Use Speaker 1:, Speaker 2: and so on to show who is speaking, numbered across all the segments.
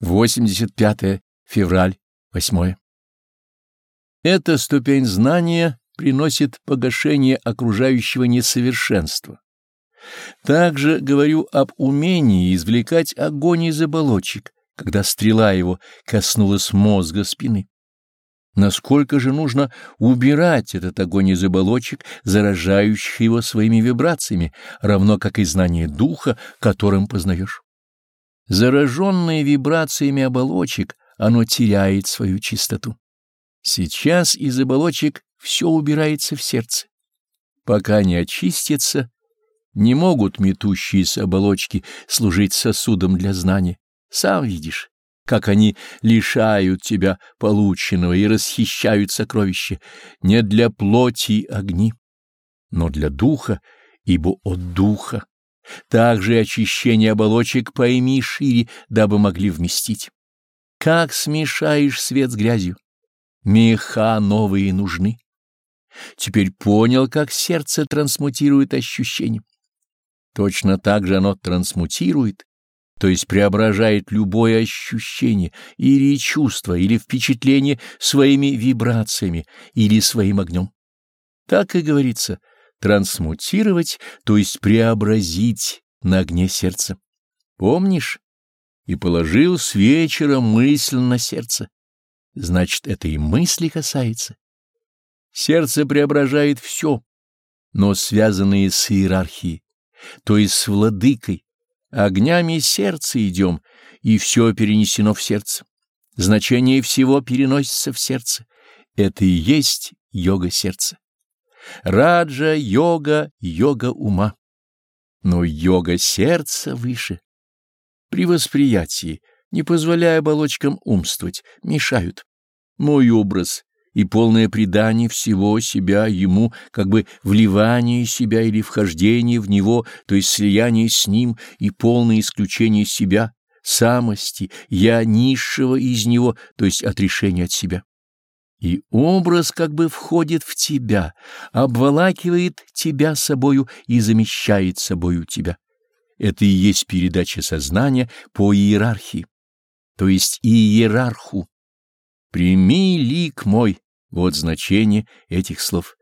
Speaker 1: 85 февраль 8. Эта ступень знания приносит погашение окружающего несовершенства. Также говорю об умении извлекать огонь из оболочек, когда стрела его коснулась мозга спины. Насколько же нужно убирать этот огонь из оболочек, заражающих его своими вибрациями, равно как и знание духа, которым познаешь. Зараженное вибрациями оболочек, оно теряет свою чистоту. Сейчас из оболочек все убирается в сердце. Пока не очистится, не могут метущиеся оболочки служить сосудом для знания. Сам видишь, как они лишают тебя полученного и расхищают сокровища не для плоти огни, но для духа, ибо от духа. Также очищение оболочек пойми шире, дабы могли вместить. Как смешаешь свет с грязью? Меха новые нужны. Теперь понял, как сердце трансмутирует ощущения. Точно так же оно трансмутирует, то есть преображает любое ощущение или чувство, или впечатление своими вибрациями или своим огнем. Так и говорится — трансмутировать, то есть преобразить на огне сердца. Помнишь? И положил с вечера мысль на сердце. Значит, это и мысли касается. Сердце преображает все, но связанные с иерархией, то есть с владыкой. Огнями сердца идем, и все перенесено в сердце. Значение всего переносится в сердце. Это и есть йога сердца. Раджа, йога, йога ума. Но йога сердца выше. При восприятии, не позволяя оболочкам умствовать, мешают. Мой образ и полное предание всего себя ему, как бы вливание себя или вхождение в него, то есть слияние с ним и полное исключение себя, самости, я низшего из него, то есть отрешение от себя и образ как бы входит в тебя, обволакивает тебя собою и замещает собою тебя. Это и есть передача сознания по иерархии, то есть иерарху. Прими лик мой, вот значение этих слов.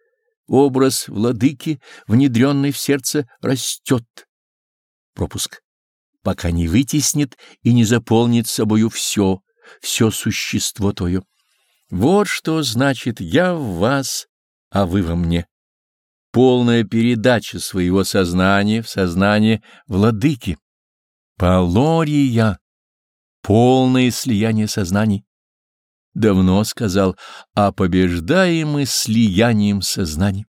Speaker 1: Образ владыки, внедренный в сердце, растет. Пропуск. Пока не вытеснит и не заполнит собою все, все существо твое. Вот что значит «я в вас, а вы во мне». Полная передача своего сознания в сознание владыки. Полория. Полное слияние сознаний. Давно сказал, а побеждаем мы слиянием сознаний.